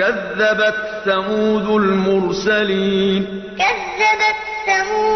كذبت ثمود المرسلين. كذبت ثمود